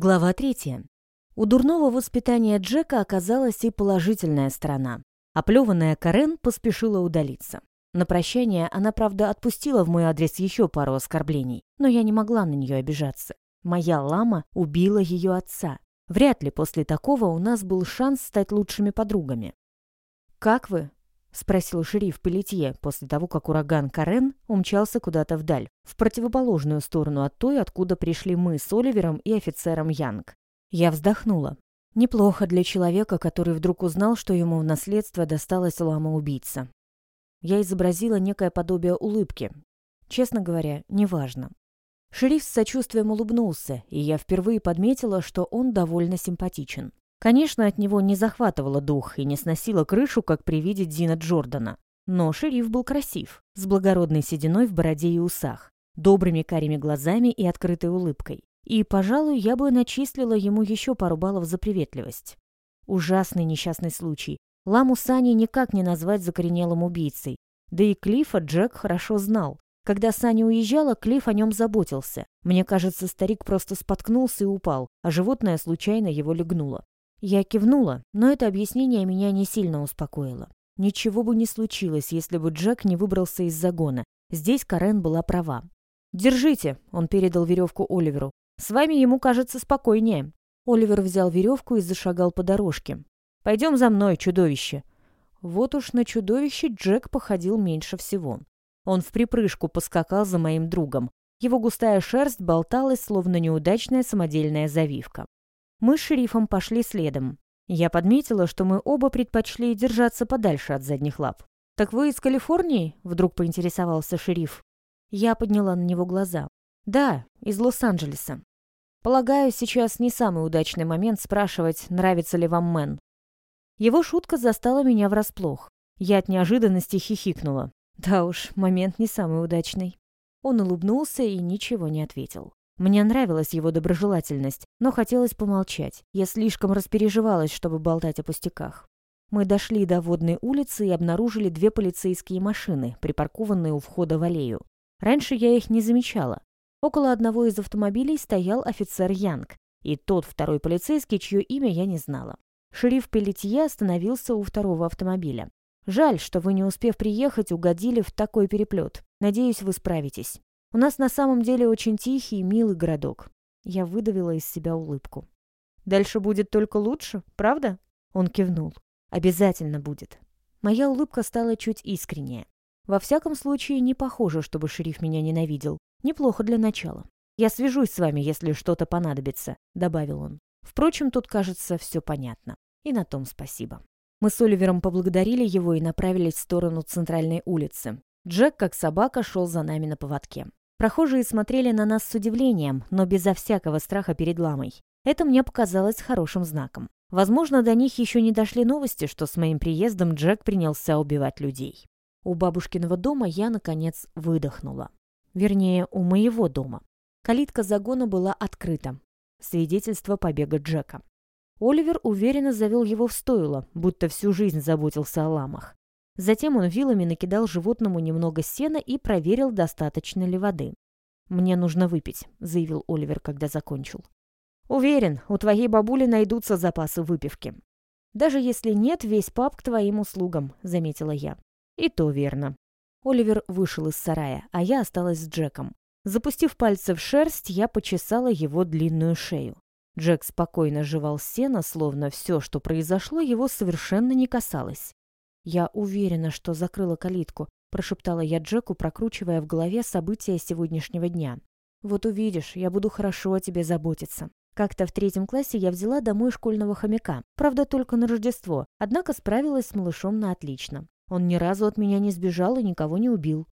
Глава третья. У дурного воспитания Джека оказалась и положительная сторона. Оплеванная Карен поспешила удалиться. На прощание она, правда, отпустила в мой адрес еще пару оскорблений, но я не могла на нее обижаться. Моя лама убила ее отца. Вряд ли после такого у нас был шанс стать лучшими подругами. «Как вы?» — спросил шериф Пелетье после того, как ураган Карен умчался куда-то вдаль, в противоположную сторону от той, откуда пришли мы с Оливером и офицером Янг. Я вздохнула. Неплохо для человека, который вдруг узнал, что ему в наследство досталась лама-убийца. Я изобразила некое подобие улыбки. Честно говоря, неважно. Шериф с сочувствием улыбнулся, и я впервые подметила, что он довольно симпатичен. Конечно, от него не захватывало дух и не сносило крышу, как при виде Дина Джордана. Но шериф был красив, с благородной сединой в бороде и усах, добрыми карими глазами и открытой улыбкой. И, пожалуй, я бы начислила ему еще пару баллов за приветливость. Ужасный несчастный случай. Ламу Сани никак не назвать закоренелым убийцей. Да и Клиффа Джек хорошо знал. Когда Саня уезжала, Клифф о нем заботился. Мне кажется, старик просто споткнулся и упал, а животное случайно его легнуло. Я кивнула, но это объяснение меня не сильно успокоило. Ничего бы не случилось, если бы Джек не выбрался из загона. Здесь Карен была права. «Держите», — он передал веревку Оливеру. «С вами ему кажется спокойнее». Оливер взял веревку и зашагал по дорожке. «Пойдем за мной, чудовище». Вот уж на чудовище Джек походил меньше всего. Он в припрыжку поскакал за моим другом. Его густая шерсть болталась, словно неудачная самодельная завивка. Мы с шерифом пошли следом. Я подметила, что мы оба предпочли держаться подальше от задних лап. «Так вы из Калифорнии?» — вдруг поинтересовался шериф. Я подняла на него глаза. «Да, из Лос-Анджелеса. Полагаю, сейчас не самый удачный момент спрашивать, нравится ли вам Мэн». Его шутка застала меня врасплох. Я от неожиданности хихикнула. Да уж, момент не самый удачный. Он улыбнулся и ничего не ответил. Мне нравилась его доброжелательность, но хотелось помолчать. Я слишком распереживалась, чтобы болтать о пустяках. Мы дошли до водной улицы и обнаружили две полицейские машины, припаркованные у входа в аллею. Раньше я их не замечала. Около одного из автомобилей стоял офицер Янг, и тот второй полицейский, чье имя я не знала. Шериф Пелетье остановился у второго автомобиля. Жаль, что вы, не успев приехать, угодили в такой переплет. Надеюсь, вы справитесь. У нас на самом деле очень тихий и милый городок. Я выдавила из себя улыбку. Дальше будет только лучше, правда? Он кивнул. Обязательно будет. Моя улыбка стала чуть искреннее. Во всяком случае, не похоже, чтобы шериф меня ненавидел. Неплохо для начала. «Я свяжусь с вами, если что-то понадобится», — добавил он. Впрочем, тут, кажется, все понятно. И на том спасибо. Мы с Оливером поблагодарили его и направились в сторону центральной улицы. Джек, как собака, шел за нами на поводке. Прохожие смотрели на нас с удивлением, но безо всякого страха перед ламой. Это мне показалось хорошим знаком. Возможно, до них еще не дошли новости, что с моим приездом Джек принялся убивать людей. У бабушкиного дома я, наконец, выдохнула. Вернее, у моего дома. Калитка загона была открыта. Свидетельство побега Джека. Оливер уверенно завел его в стойло, будто всю жизнь заботился о ламах. Затем он вилами накидал животному немного сена и проверил, достаточно ли воды. «Мне нужно выпить», — заявил Оливер, когда закончил. «Уверен, у твоей бабули найдутся запасы выпивки». «Даже если нет, весь пап к твоим услугам», — заметила я. «И то верно». Оливер вышел из сарая, а я осталась с Джеком. Запустив пальцы в шерсть, я почесала его длинную шею. Джек спокойно жевал сено, словно все, что произошло, его совершенно не касалось. «Я уверена, что закрыла калитку», — прошептала я Джеку, прокручивая в голове события сегодняшнего дня. «Вот увидишь, я буду хорошо о тебе заботиться». Как-то в третьем классе я взяла домой школьного хомяка, правда, только на Рождество, однако справилась с малышом на отлично. Он ни разу от меня не сбежал и никого не убил.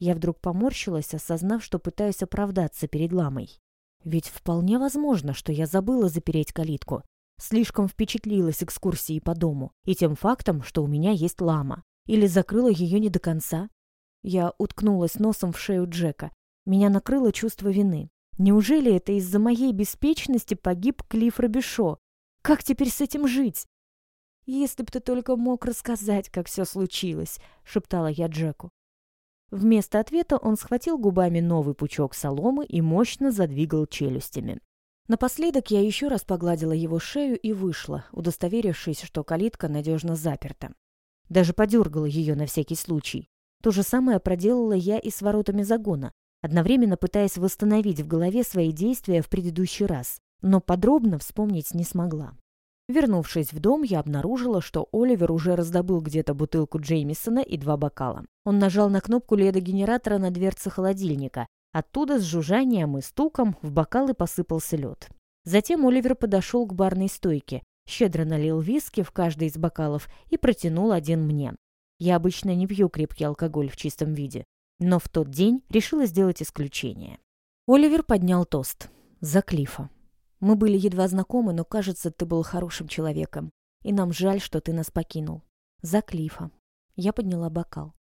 Я вдруг поморщилась, осознав, что пытаюсь оправдаться перед ламой. Ведь вполне возможно, что я забыла запереть калитку. Слишком впечатлилась экскурсией по дому и тем фактом, что у меня есть лама. Или закрыла ее не до конца. Я уткнулась носом в шею Джека. Меня накрыло чувство вины. Неужели это из-за моей беспечности погиб Клифф Робишо? Как теперь с этим жить? «Если б ты только мог рассказать, как все случилось», — шептала я Джеку. Вместо ответа он схватил губами новый пучок соломы и мощно задвигал челюстями. Напоследок я еще раз погладила его шею и вышла, удостоверившись, что калитка надежно заперта. Даже подергала ее на всякий случай. То же самое проделала я и с воротами загона, одновременно пытаясь восстановить в голове свои действия в предыдущий раз, но подробно вспомнить не смогла. Вернувшись в дом, я обнаружила, что Оливер уже раздобыл где-то бутылку Джеймисона и два бокала. Он нажал на кнопку ледогенератора на дверце холодильника. Оттуда с жужжанием и стуком в бокалы посыпался лед. Затем Оливер подошел к барной стойке, щедро налил виски в каждый из бокалов и протянул один мне. Я обычно не пью крепкий алкоголь в чистом виде, но в тот день решила сделать исключение. Оливер поднял тост. За Клифа. Мы были едва знакомы, но, кажется, ты был хорошим человеком. И нам жаль, что ты нас покинул. За Клифа. Я подняла бокал.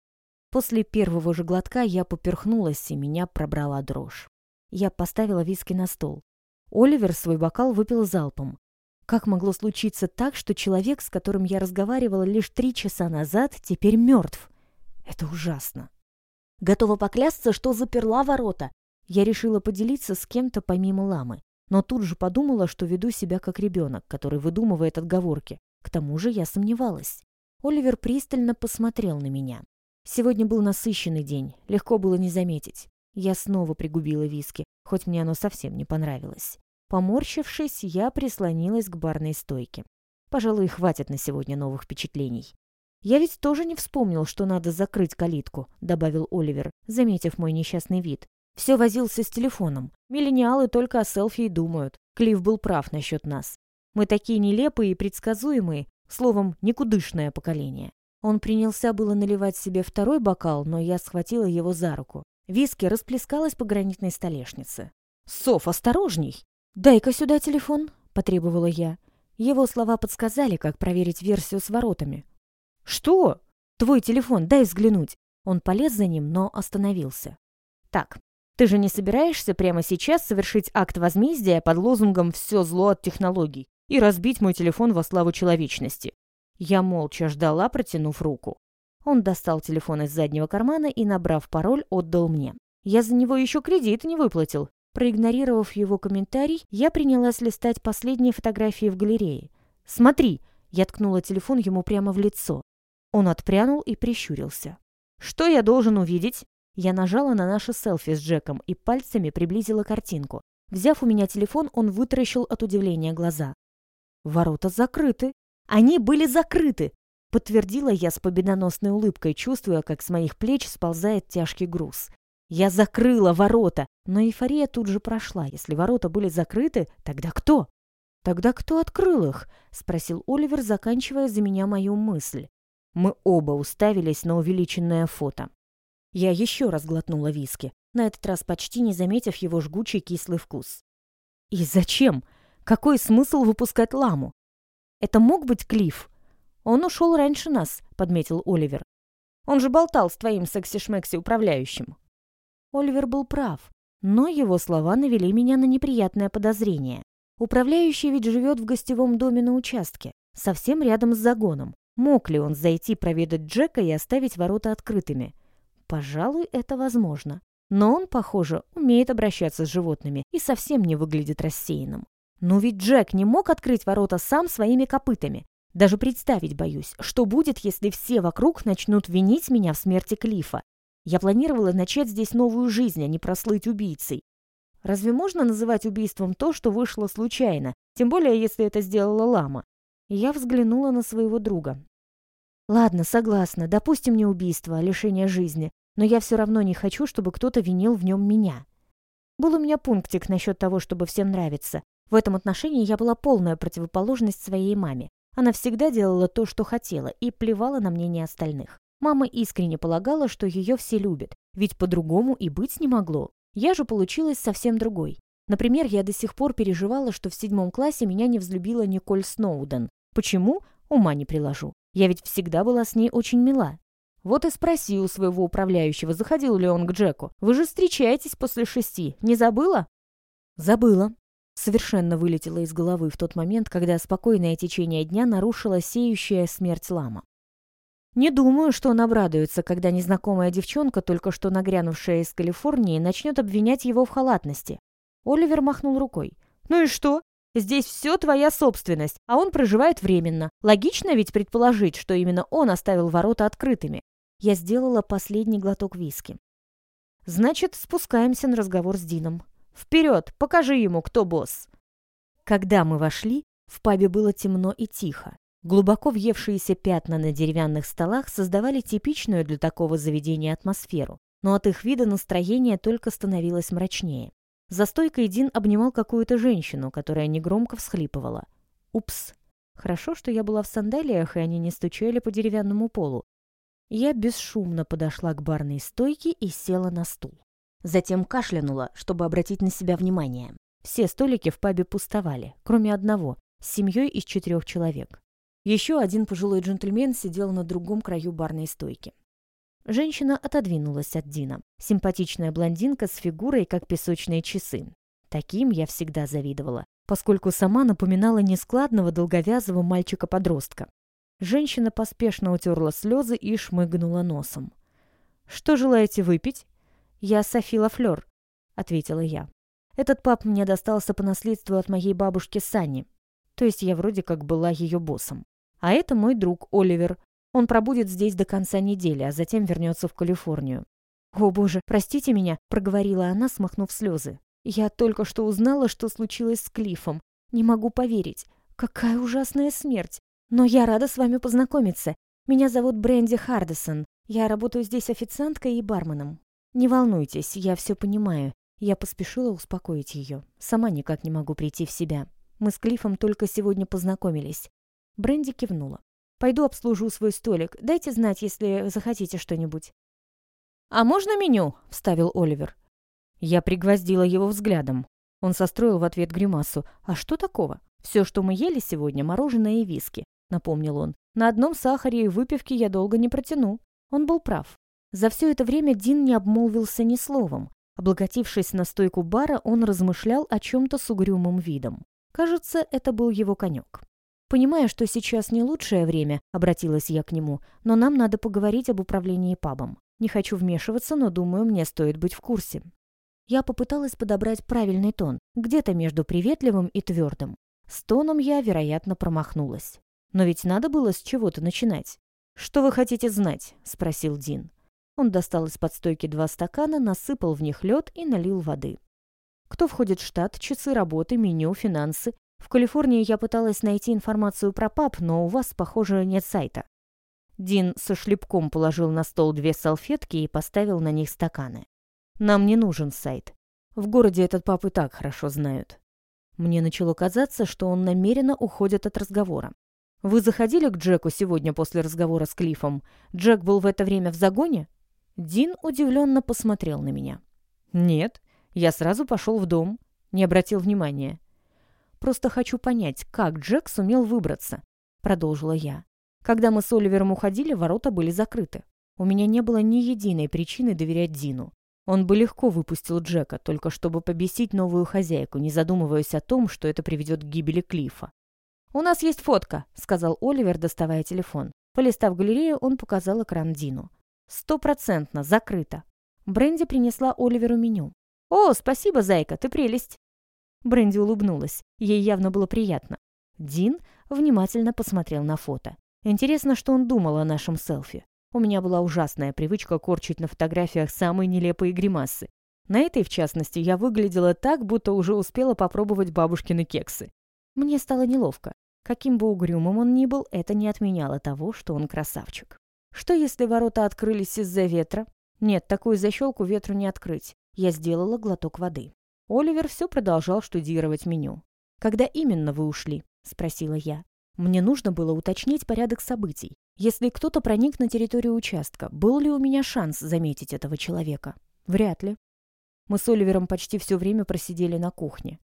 После первого же глотка я поперхнулась, и меня пробрала дрожь. Я поставила виски на стол. Оливер свой бокал выпил залпом. Как могло случиться так, что человек, с которым я разговаривала лишь три часа назад, теперь мертв? Это ужасно. Готова поклясться, что заперла ворота. Я решила поделиться с кем-то помимо ламы но тут же подумала, что веду себя как ребенок, который выдумывает отговорки. К тому же я сомневалась. Оливер пристально посмотрел на меня. Сегодня был насыщенный день, легко было не заметить. Я снова пригубила виски, хоть мне оно совсем не понравилось. Поморщившись, я прислонилась к барной стойке. Пожалуй, хватит на сегодня новых впечатлений. «Я ведь тоже не вспомнил, что надо закрыть калитку», — добавил Оливер, заметив мой несчастный вид. Все возился с телефоном. Миллениалы только о селфи и думают. Клифф был прав насчет нас. Мы такие нелепые и предсказуемые, словом, никудышное поколение. Он принялся было наливать себе второй бокал, но я схватила его за руку. Виски расплескалась по гранитной столешнице. «Соф, осторожней!» «Дай-ка сюда телефон», — потребовала я. Его слова подсказали, как проверить версию с воротами. «Что? Твой телефон, дай взглянуть». Он полез за ним, но остановился. «Так, ты же не собираешься прямо сейчас совершить акт возмездия под лозунгом «все зло от технологий» и разбить мой телефон во славу человечности?» Я молча ждала, протянув руку. Он достал телефон из заднего кармана и, набрав пароль, отдал мне. Я за него еще кредит не выплатил. Проигнорировав его комментарий, я принялась листать последние фотографии в галерее. «Смотри!» Я ткнула телефон ему прямо в лицо. Он отпрянул и прищурился. «Что я должен увидеть?» Я нажала на наше селфи с Джеком и пальцами приблизила картинку. Взяв у меня телефон, он вытаращил от удивления глаза. «Ворота закрыты!» «Они были закрыты!» Подтвердила я с победоносной улыбкой, чувствуя, как с моих плеч сползает тяжкий груз. Я закрыла ворота, но эйфория тут же прошла. Если ворота были закрыты, тогда кто? Тогда кто открыл их? Спросил Оливер, заканчивая за меня мою мысль. Мы оба уставились на увеличенное фото. Я еще раз глотнула виски, на этот раз почти не заметив его жгучий кислый вкус. И зачем? Какой смысл выпускать ламу? Это мог быть Клифф? Он ушел раньше нас, подметил Оливер. Он же болтал с твоим секси-шмекси управляющим. Оливер был прав, но его слова навели меня на неприятное подозрение. Управляющий ведь живет в гостевом доме на участке, совсем рядом с загоном. Мог ли он зайти проведать Джека и оставить ворота открытыми? Пожалуй, это возможно. Но он, похоже, умеет обращаться с животными и совсем не выглядит рассеянным. Но ведь Джек не мог открыть ворота сам своими копытами. Даже представить боюсь, что будет, если все вокруг начнут винить меня в смерти Клифа. Я планировала начать здесь новую жизнь, а не прослыть убийцей. Разве можно называть убийством то, что вышло случайно, тем более, если это сделала лама? я взглянула на своего друга. Ладно, согласна, допустим не убийство, а лишение жизни, но я все равно не хочу, чтобы кто-то винил в нем меня. Был у меня пунктик насчет того, чтобы всем нравиться. В этом отношении я была полная противоположность своей маме. Она всегда делала то, что хотела, и плевала на мнение остальных. Мама искренне полагала, что ее все любят, ведь по-другому и быть не могло. Я же получилась совсем другой. Например, я до сих пор переживала, что в седьмом классе меня не взлюбила Николь Сноуден. Почему? Ума не приложу. Я ведь всегда была с ней очень мила. Вот и спроси у своего управляющего, заходил ли он к Джеку. Вы же встречаетесь после шести. Не забыла? Забыла. Совершенно вылетело из головы в тот момент, когда спокойное течение дня нарушила сеющая смерть лама. Не думаю, что он обрадуется, когда незнакомая девчонка, только что нагрянувшая из Калифорнии, начнет обвинять его в халатности. Оливер махнул рукой. Ну и что? Здесь все твоя собственность, а он проживает временно. Логично ведь предположить, что именно он оставил ворота открытыми. Я сделала последний глоток виски. Значит, спускаемся на разговор с Дином. Вперед, покажи ему, кто босс. Когда мы вошли, в пабе было темно и тихо. Глубоко въевшиеся пятна на деревянных столах создавали типичную для такого заведения атмосферу, но от их вида настроение только становилось мрачнее. За стойкой Дин обнимал какую-то женщину, которая негромко всхлипывала. «Упс! Хорошо, что я была в сандалиях, и они не стучали по деревянному полу. Я бесшумно подошла к барной стойке и села на стул. Затем кашлянула, чтобы обратить на себя внимание. Все столики в пабе пустовали, кроме одного, с семьей из четырех человек. Еще один пожилой джентльмен сидел на другом краю барной стойки. Женщина отодвинулась от Дина. Симпатичная блондинка с фигурой, как песочные часы. Таким я всегда завидовала, поскольку сама напоминала нескладного долговязого мальчика-подростка. Женщина поспешно утерла слезы и шмыгнула носом. «Что желаете выпить?» «Я Софи Лафлёр», — ответила я. «Этот пап мне достался по наследству от моей бабушки Сани. То есть я вроде как была ее боссом. А это мой друг Оливер. Он пробудет здесь до конца недели, а затем вернется в Калифорнию. «О, боже, простите меня», — проговорила она, смахнув слезы. «Я только что узнала, что случилось с Клиффом. Не могу поверить. Какая ужасная смерть. Но я рада с вами познакомиться. Меня зовут Бренди Хардесон. Я работаю здесь официанткой и барменом. Не волнуйтесь, я все понимаю. Я поспешила успокоить ее. Сама никак не могу прийти в себя. Мы с Клиффом только сегодня познакомились. Бренди кивнула. «Пойду обслужу свой столик. Дайте знать, если захотите что-нибудь». «А можно меню?» — вставил Оливер. Я пригвоздила его взглядом. Он состроил в ответ гримасу. «А что такого? Все, что мы ели сегодня, мороженое и виски», — напомнил он. «На одном сахаре и выпивке я долго не протяну». Он был прав. За все это время Дин не обмолвился ни словом. Облокотившись на стойку бара, он размышлял о чем-то с угрюмым видом. Кажется, это был его конек. Понимая, что сейчас не лучшее время, обратилась я к нему, но нам надо поговорить об управлении пабом. Не хочу вмешиваться, но думаю, мне стоит быть в курсе. Я попыталась подобрать правильный тон, где-то между приветливым и твердым. С тоном я, вероятно, промахнулась. Но ведь надо было с чего-то начинать. «Что вы хотите знать?» — спросил Дин. Он достал из-под стойки два стакана, насыпал в них лед и налил воды. Кто входит в штат, часы работы, меню, финансы, в Калифорнии я пыталась найти информацию про паб, но у вас, похоже, нет сайта. Дин со шлепком положил на стол две салфетки и поставил на них стаканы. Нам не нужен сайт. В городе этот паб и так хорошо знают. Мне начало казаться, что он намеренно уходит от разговора. «Вы заходили к Джеку сегодня после разговора с Клиффом? Джек был в это время в загоне?» Дин удивленно посмотрел на меня. «Нет, я сразу пошел в дом. Не обратил внимания. Просто хочу понять, как Джек сумел выбраться», — продолжила я. «Когда мы с Оливером уходили, ворота были закрыты. У меня не было ни единой причины доверять Дину. Он бы легко выпустил Джека, только чтобы побесить новую хозяйку, не задумываясь о том, что это приведет к гибели Клифа. «У нас есть фотка», — сказал Оливер, доставая телефон. Полистав галерею, он показал экран Дину. «Стопроцентно, закрыто». Бренди принесла Оливеру меню. «О, спасибо, зайка, ты прелесть!» Бренди улыбнулась. Ей явно было приятно. Дин внимательно посмотрел на фото. Интересно, что он думал о нашем селфи. У меня была ужасная привычка корчить на фотографиях самые нелепые гримасы. На этой, в частности, я выглядела так, будто уже успела попробовать бабушкины кексы. Мне стало неловко. Каким бы угрюмым он ни был, это не отменяло того, что он красавчик. Что если ворота открылись из-за ветра? Нет, такую защелку ветру не открыть. Я сделала глоток воды. Оливер все продолжал штудировать меню. «Когда именно вы ушли?» — спросила я. Мне нужно было уточнить порядок событий. Если кто-то проник на территорию участка, был ли у меня шанс заметить этого человека? Вряд ли. Мы с Оливером почти все время просидели на кухне.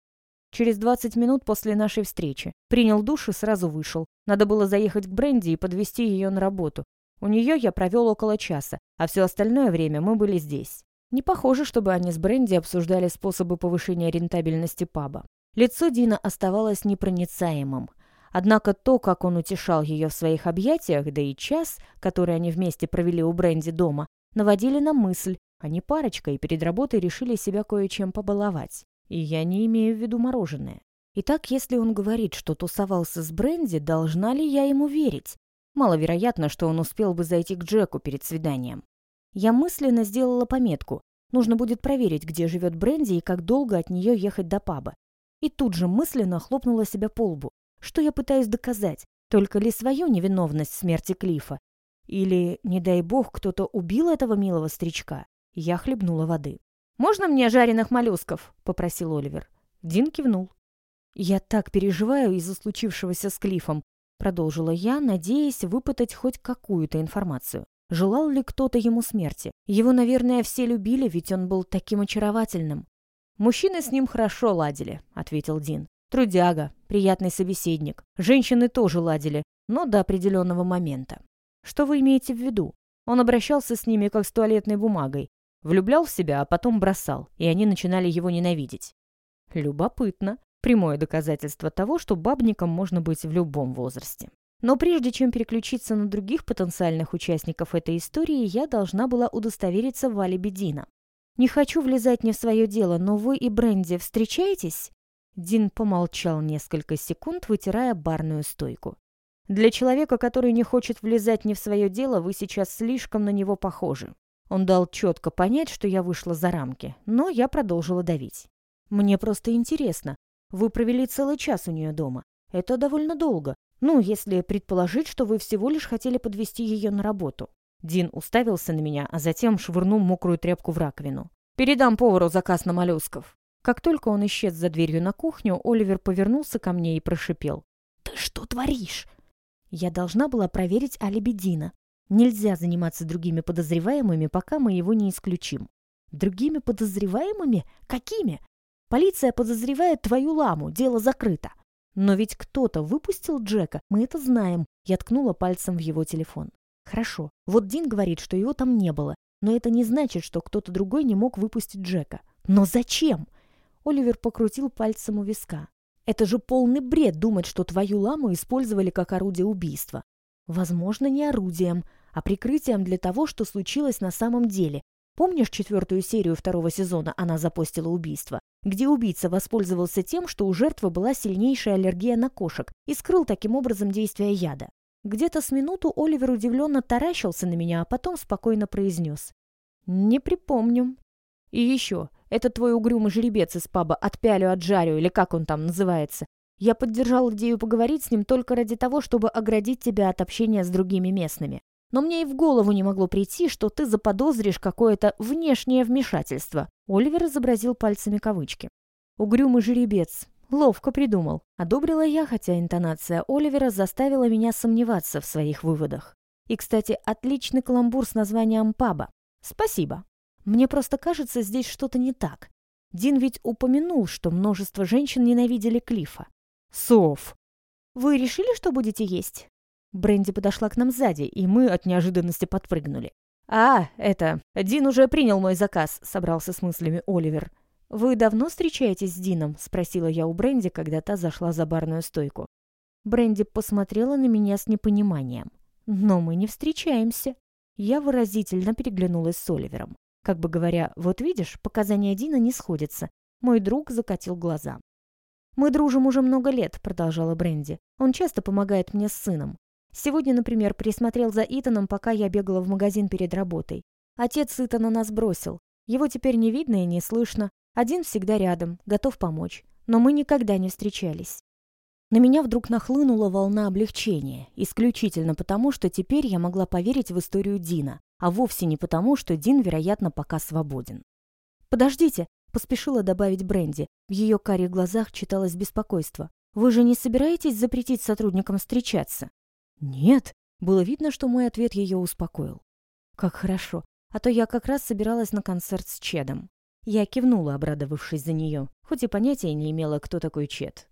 Через 20 минут после нашей встречи. Принял душ и сразу вышел. Надо было заехать к Бренди и подвести ее на работу. У нее я провел около часа, а все остальное время мы были здесь. Не похоже, чтобы они с Бренди обсуждали способы повышения рентабельности паба. Лицо Дина оставалось непроницаемым. Однако то, как он утешал ее в своих объятиях, да и час, который они вместе провели у Бренди дома, наводили на мысль, они парочка и перед работой решили себя кое-чем побаловать. И я не имею в виду мороженое. Итак, если он говорит, что тусовался с Бренди, должна ли я ему верить? Маловероятно, что он успел бы зайти к Джеку перед свиданием. Я мысленно сделала пометку. Нужно будет проверить, где живет Бренди и как долго от нее ехать до паба. И тут же мысленно хлопнула себя по лбу. Что я пытаюсь доказать? Только ли свою невиновность смерти Клифа? Или, не дай бог, кто-то убил этого милого старичка? Я хлебнула воды. «Можно мне жареных моллюсков?» — попросил Оливер. Дин кивнул. «Я так переживаю из-за случившегося с Клифом», — продолжила я, надеясь выпытать хоть какую-то информацию. Желал ли кто-то ему смерти? Его, наверное, все любили, ведь он был таким очаровательным. «Мужчины с ним хорошо ладили», — ответил Дин. «Трудяга, приятный собеседник. Женщины тоже ладили, но до определенного момента. Что вы имеете в виду? Он обращался с ними как с туалетной бумагой. Влюблял в себя, а потом бросал, и они начинали его ненавидеть. Любопытно. Прямое доказательство того, что бабником можно быть в любом возрасте. Но прежде чем переключиться на других потенциальных участников этой истории, я должна была удостовериться в алиби Дина. «Не хочу влезать не в свое дело, но вы и Бренди встречаетесь?» Дин помолчал несколько секунд, вытирая барную стойку. «Для человека, который не хочет влезать не в свое дело, вы сейчас слишком на него похожи». Он дал четко понять, что я вышла за рамки, но я продолжила давить. «Мне просто интересно. Вы провели целый час у нее дома. Это довольно долго. Ну, если предположить, что вы всего лишь хотели подвести ее на работу». Дин уставился на меня, а затем швырнул мокрую тряпку в раковину. «Передам повару заказ на моллюсков». Как только он исчез за дверью на кухню, Оливер повернулся ко мне и прошипел. «Ты что творишь?» Я должна была проверить алиби Дина. Нельзя заниматься другими подозреваемыми, пока мы его не исключим. Другими подозреваемыми? Какими? Полиция подозревает твою ламу, дело закрыто. Но ведь кто-то выпустил Джека, мы это знаем. Я ткнула пальцем в его телефон. Хорошо, вот Дин говорит, что его там не было, но это не значит, что кто-то другой не мог выпустить Джека. Но зачем? Оливер покрутил пальцем у виска. Это же полный бред думать, что твою ламу использовали как орудие убийства. Возможно, не орудием, а прикрытием для того, что случилось на самом деле. Помнишь четвертую серию второго сезона «Она запостила убийство», где убийца воспользовался тем, что у жертвы была сильнейшая аллергия на кошек и скрыл таким образом действие яда? Где-то с минуту Оливер удивленно таращился на меня, а потом спокойно произнес. «Не припомню». «И еще, это твой угрюмый жеребец из паба «Отпялю, отжарю» или как он там называется. Я поддержал идею поговорить с ним только ради того, чтобы оградить тебя от общения с другими местными. Но мне и в голову не могло прийти, что ты заподозришь какое-то внешнее вмешательство. Оливер изобразил пальцами кавычки. Угрюмый жеребец. Ловко придумал. Одобрила я, хотя интонация Оливера заставила меня сомневаться в своих выводах. И, кстати, отличный каламбур с названием паба. Спасибо. Мне просто кажется, здесь что-то не так. Дин ведь упомянул, что множество женщин ненавидели Клифа. Сов. Вы решили, что будете есть? Бренди подошла к нам сзади, и мы от неожиданности подпрыгнули. «А, это, Дин уже принял мой заказ», — собрался с мыслями Оливер. «Вы давно встречаетесь с Дином?» — спросила я у Бренди, когда та зашла за барную стойку. Бренди посмотрела на меня с непониманием. «Но мы не встречаемся». Я выразительно переглянулась с Оливером. Как бы говоря, вот видишь, показания Дина не сходятся. Мой друг закатил глаза. «Мы дружим уже много лет», — продолжала Бренди. «Он часто помогает мне с сыном. Сегодня, например, присмотрел за Итаном, пока я бегала в магазин перед работой. Отец Итана нас бросил. Его теперь не видно и не слышно. Один всегда рядом, готов помочь. Но мы никогда не встречались». На меня вдруг нахлынула волна облегчения, исключительно потому, что теперь я могла поверить в историю Дина, а вовсе не потому, что Дин, вероятно, пока свободен. «Подождите», Поспешила добавить Бренди. В ее карих глазах читалось беспокойство. «Вы же не собираетесь запретить сотрудникам встречаться?» «Нет». Было видно, что мой ответ ее успокоил. «Как хорошо. А то я как раз собиралась на концерт с Чедом». Я кивнула, обрадовавшись за нее, хоть и понятия не имела, кто такой Чед.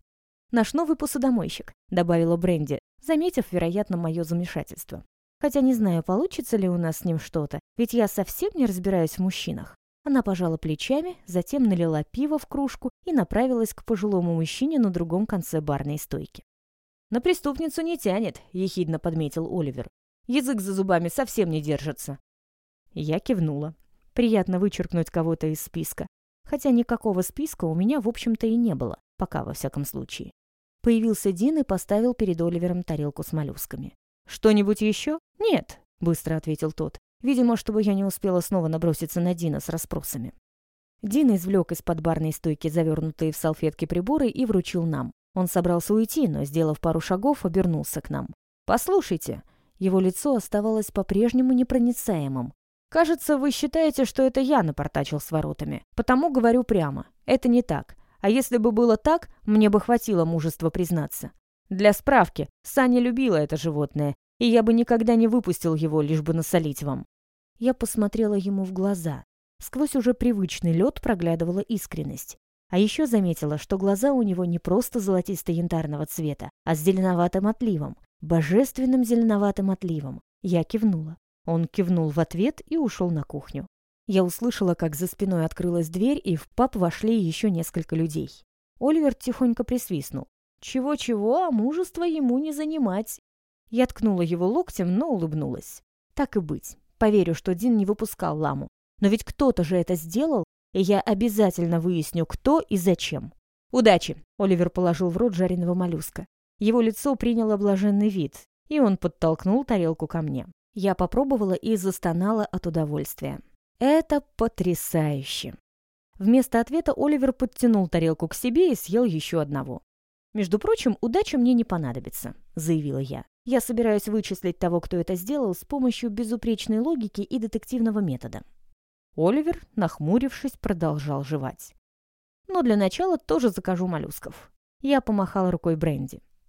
«Наш новый посудомойщик», — добавила Бренди, заметив, вероятно, мое замешательство. Хотя не знаю, получится ли у нас с ним что-то, ведь я совсем не разбираюсь в мужчинах. Она пожала плечами, затем налила пиво в кружку и направилась к пожилому мужчине на другом конце барной стойки. «На преступницу не тянет», — ехидно подметил Оливер. «Язык за зубами совсем не держится». Я кивнула. Приятно вычеркнуть кого-то из списка. хотя никакого списка у меня, в общем-то, и не было, пока во всяком случае. Появился Дин и поставил перед Оливером тарелку с моллюсками. «Что-нибудь еще?» «Нет», — быстро ответил тот. Видимо, чтобы я не успела снова наброситься на Дина с расспросами. Дин извлек из-под барной стойки завернутые в салфетки приборы и вручил нам. Он собрался уйти, но, сделав пару шагов, обернулся к нам. «Послушайте». Его лицо оставалось по-прежнему непроницаемым. «Кажется, вы считаете, что это я напортачил с воротами. Потому говорю прямо. Это не так. А если бы было так, мне бы хватило мужества признаться. Для справки, Саня любила это животное, и я бы никогда не выпустил его, лишь бы насолить вам. Я посмотрела ему в глаза. Сквозь уже привычный лед проглядывала искренность. А еще заметила, что глаза у него не просто золотисто-янтарного цвета, а с зеленоватым отливом. Божественным зеленоватым отливом. Я кивнула. Он кивнул в ответ и ушел на кухню. Я услышала, как за спиной открылась дверь, и в паб вошли еще несколько людей. Оливер тихонько присвистнул. Чего-чего, а мужество ему не занимать. Я ткнула его локтем, но улыбнулась. Так и быть. Поверю, что Дин не выпускал ламу. Но ведь кто-то же это сделал, и я обязательно выясню, кто и зачем. «Удачи!» — Оливер положил в рот жареного моллюска. Его лицо приняло блаженный вид, и он подтолкнул тарелку ко мне. Я попробовала и застонала от удовольствия. Это потрясающе. Вместо ответа Оливер подтянул тарелку к себе и съел еще одного. «Между прочим, удача мне не понадобится», — заявила я. «Я собираюсь вычислить того, кто это сделал, с помощью безупречной логики и детективного метода». Оливер, нахмурившись, продолжал жевать. «Но для начала тоже закажу моллюсков». Я помахала рукой Бренди.